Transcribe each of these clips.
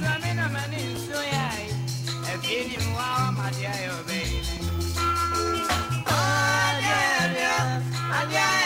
tuame na mani nso yai. Efie ni mwa ma dia yo baby. Yeah, yeah,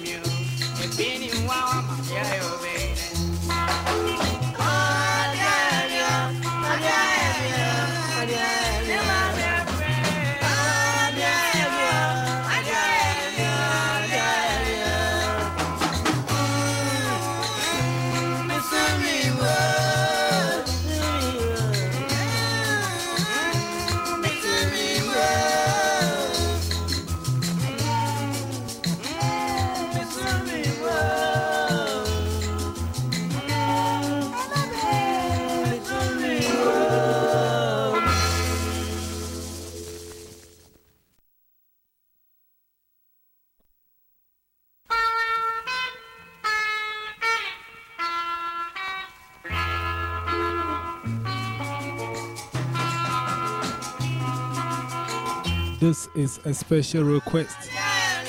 This is a special request.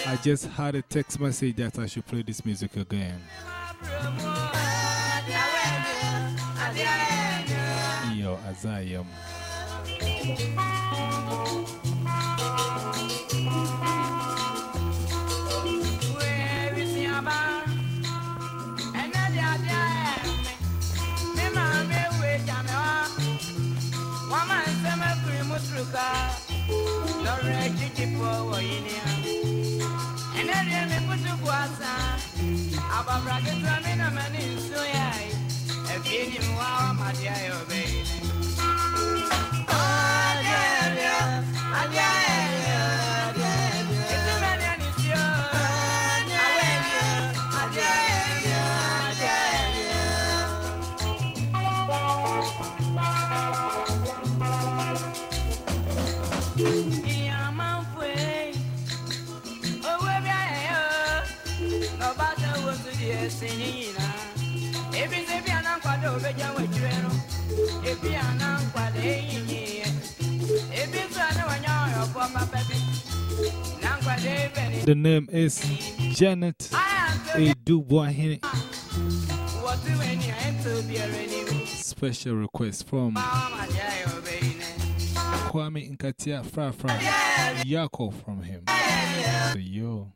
I just had a text message that I should play this music again. Yo, as I am. Aba bracket ramin a man in so yai. A feeling wow, my dear, obey. The name is Janet A. Dubois Henny. Special request from Kwame Nkatia Fra Fra Yako from him. So, yo.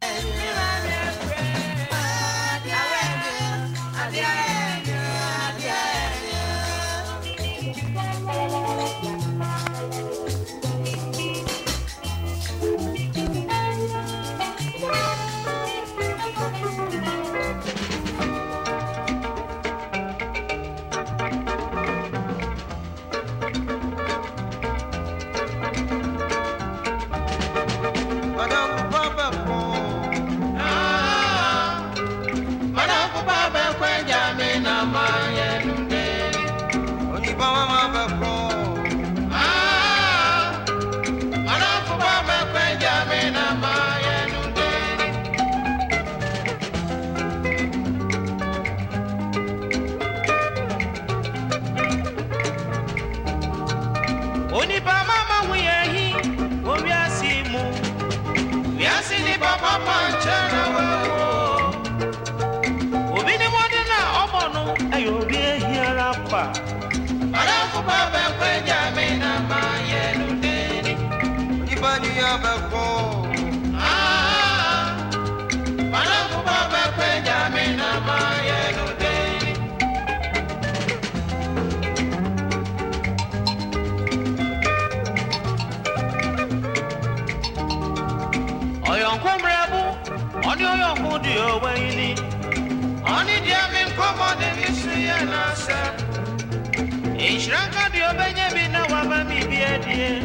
Ishiraka diobenye bina waba bibie die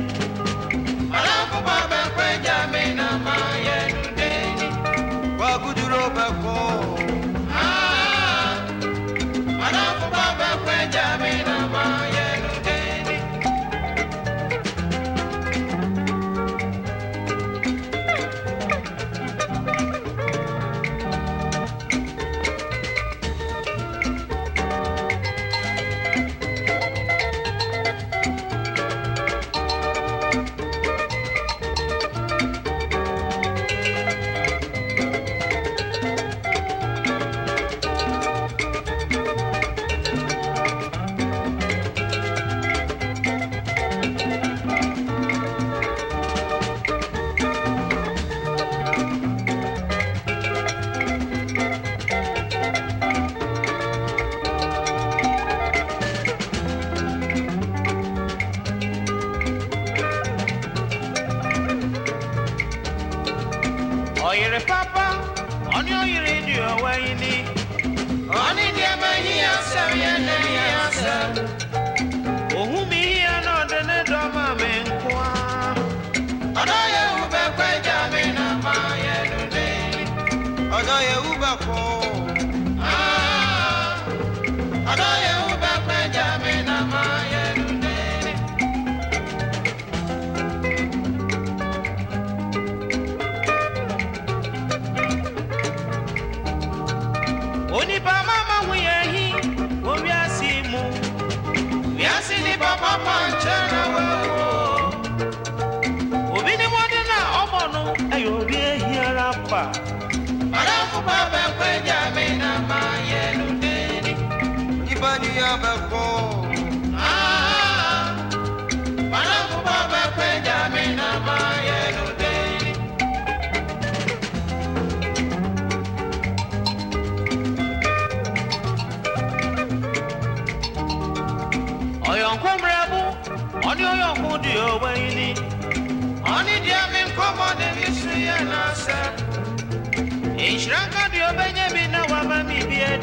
Malakupa bekwenja mina maye nudeni. Kwa kuduro bekwenja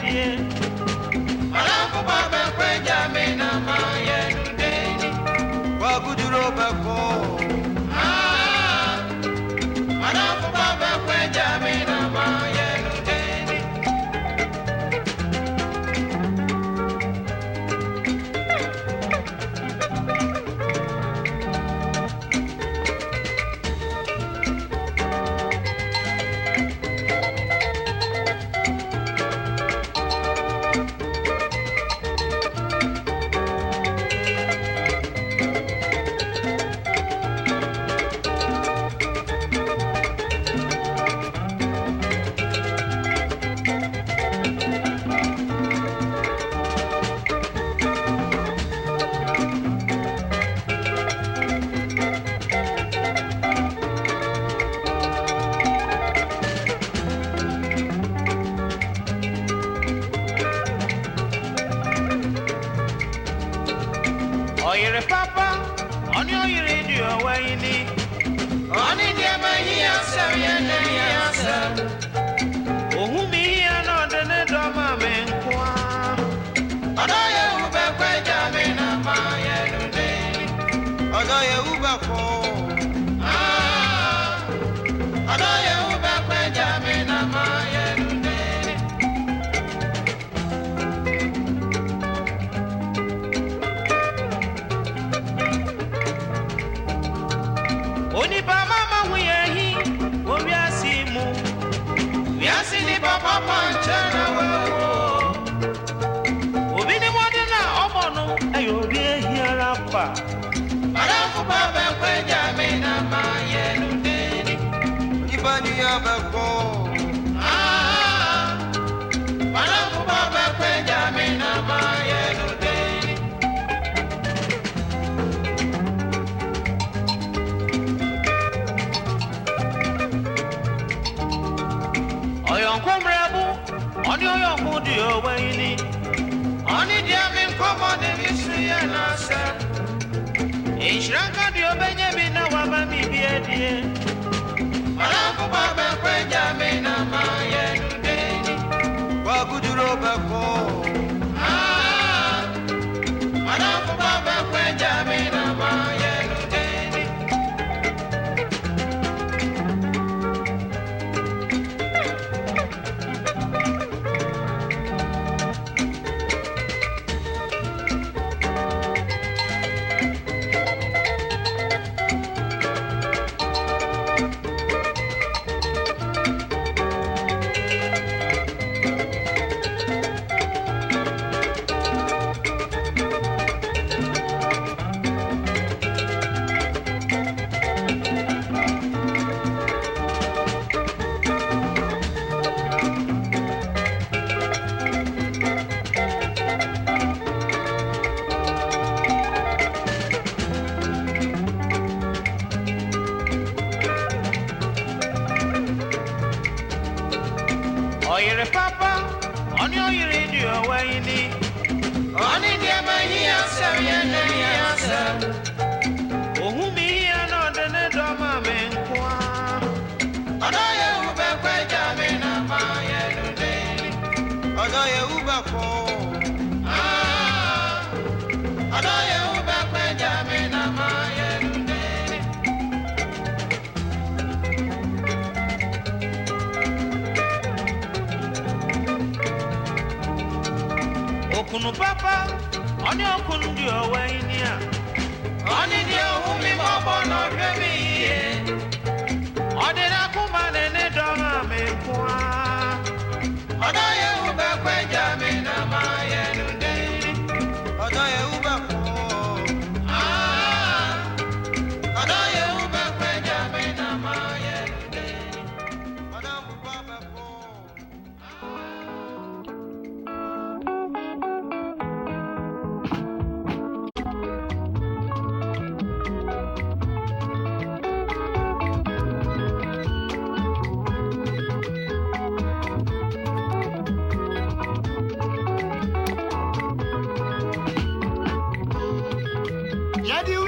Yeah. away. okunu papa ọni okunu di ọwẹ yìí ni a. ọni di ohun mímọ́ bọ́ náà fẹ́ mi yìí. Yeah, do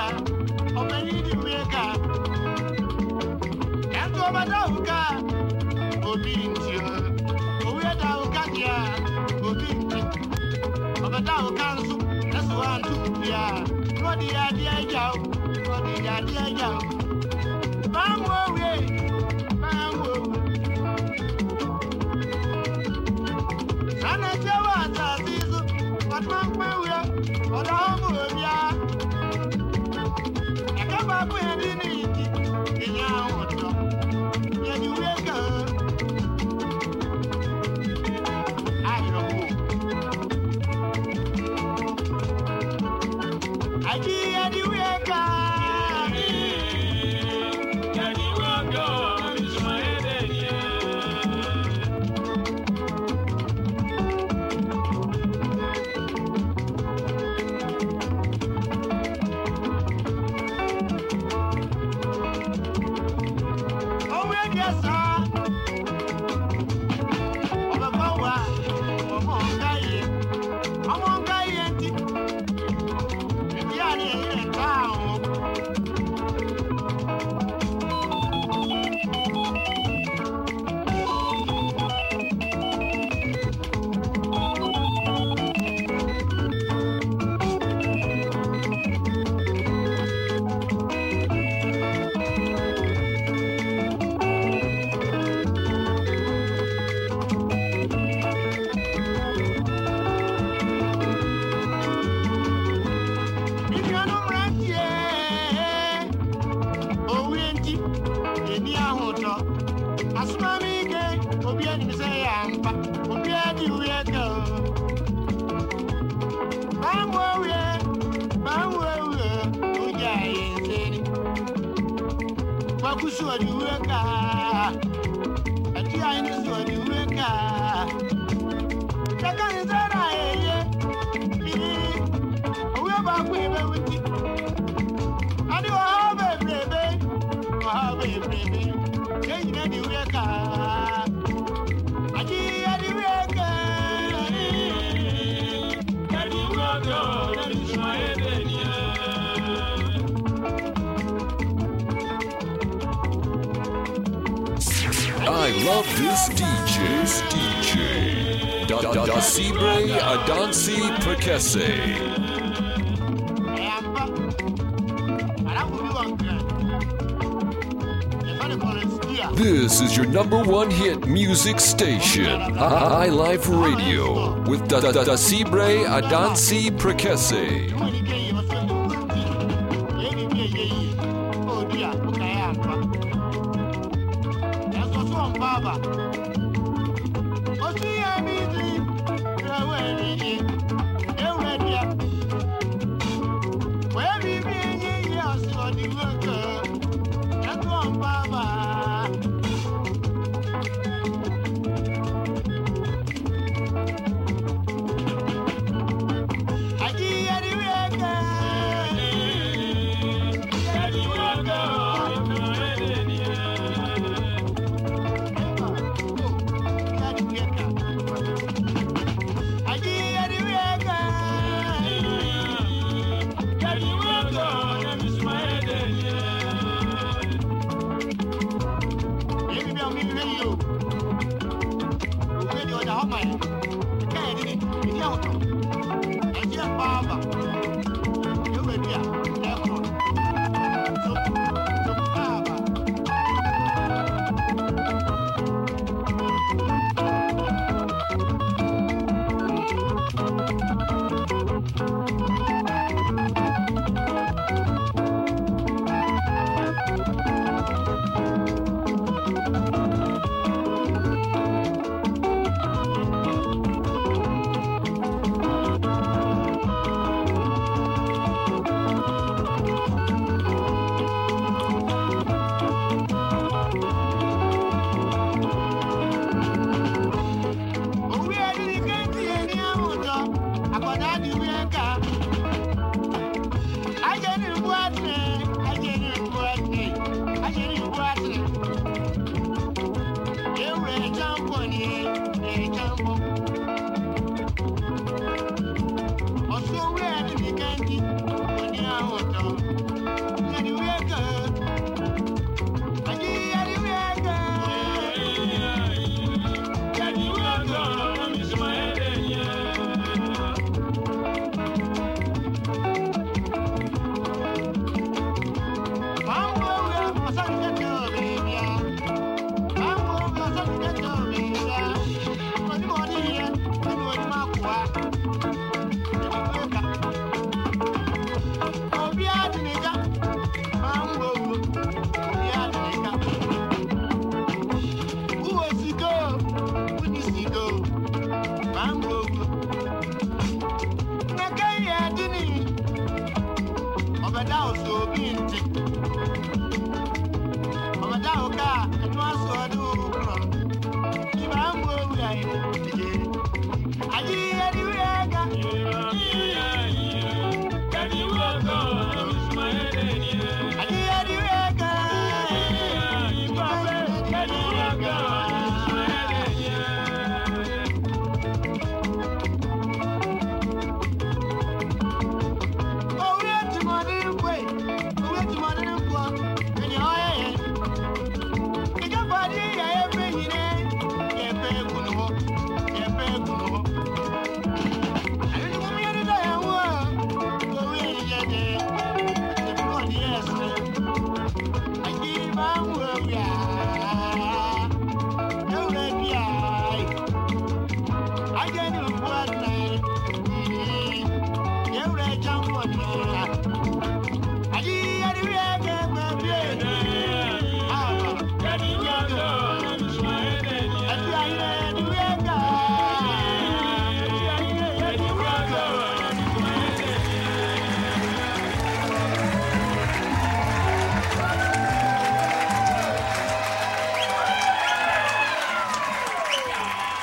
maker, or many maker. And to my daughter, obedient you, who we are down Katia, obedient. Of a down council, that's one to be a bloody idea, bloody idea. Bam, away. Agye yɛde sua di weka ati ai ni sua di weka kaka ni zara eye bi owe ba ku ibe wuti ani wa ha be brebe wa ha be brebe ke ni di weka love this DJ. This DJ. Da da da Sibre Adansi. This is your number one hit music station, High Life Radio, with Da da da Sibre Adansi Prekese. thank you 这样军人